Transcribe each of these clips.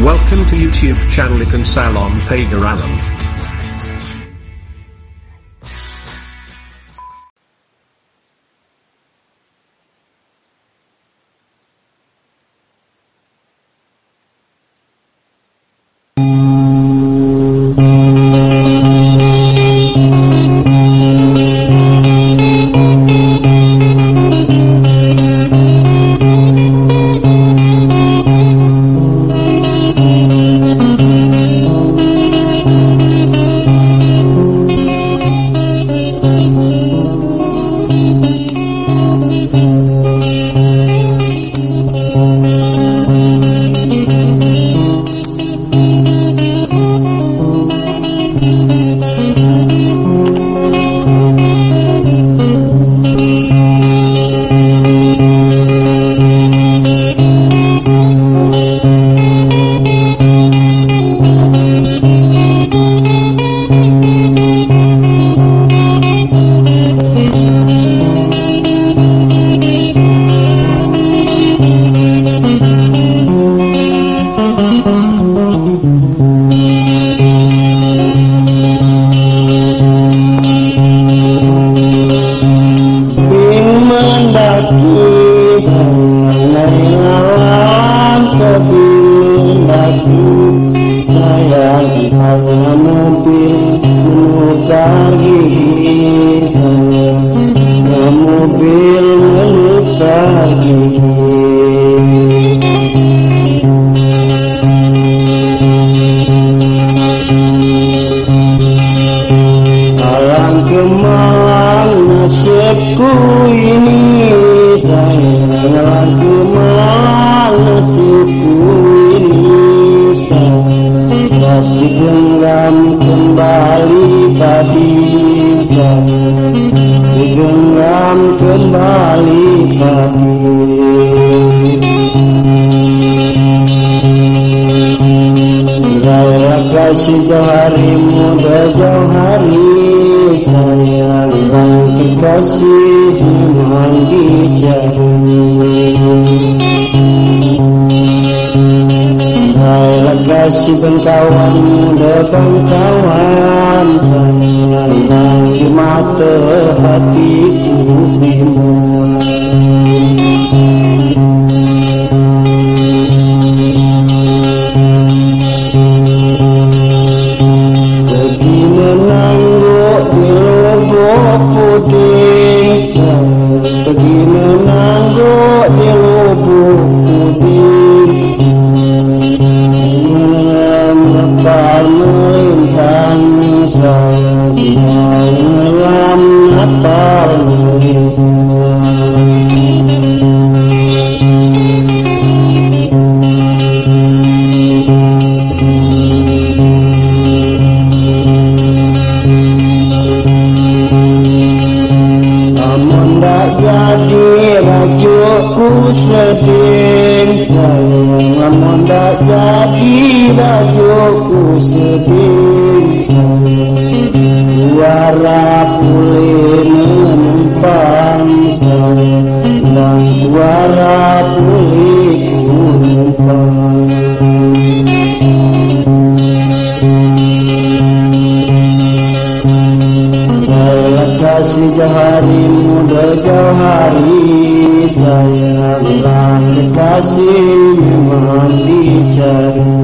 Welcome to YouTube channel Ikan Salon Pagaralam. 相依。Pasti genggam kembali sayang Digenggam kembali tadi. Raya kasih jauh hari muda jauh hari sayang. Dan kekasih memang dicari kasih bengkawan muda bengkawan sayang dan di mata hatiku bimbang rajukku sedih Namun tak jadi rajukku sedih. Suara pulih menumpang sayang Dan suara pulih menumpang. Saya kasih jahari muda jauh hari Saya bilang kekasih memang dicari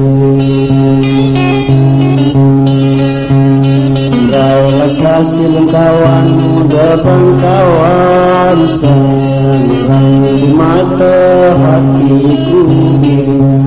Saya kasih kawan muda pengkawan Saya bilang di mata hatiku bimbang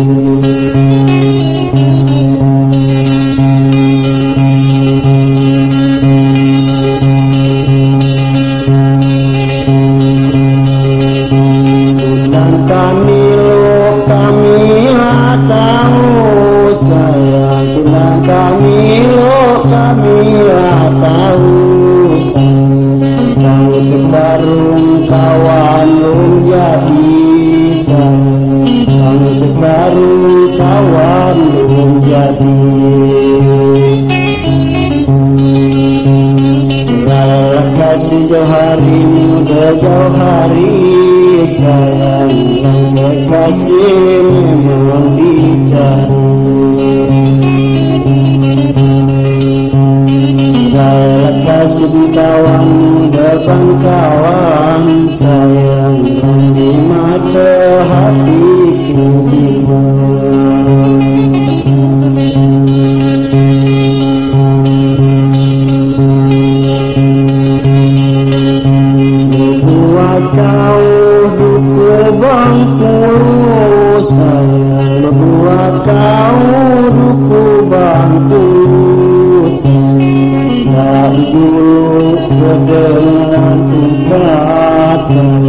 Kami lo kami tahu. Kami sekarung kawan lunja bisa kami sekarung kawan lunja Rela kasih jauh hari muda jauh hari sayang. Rela kasih memang dicari Kasih kawan depan kawan sayang yang di mata hatiku Buat Thank you.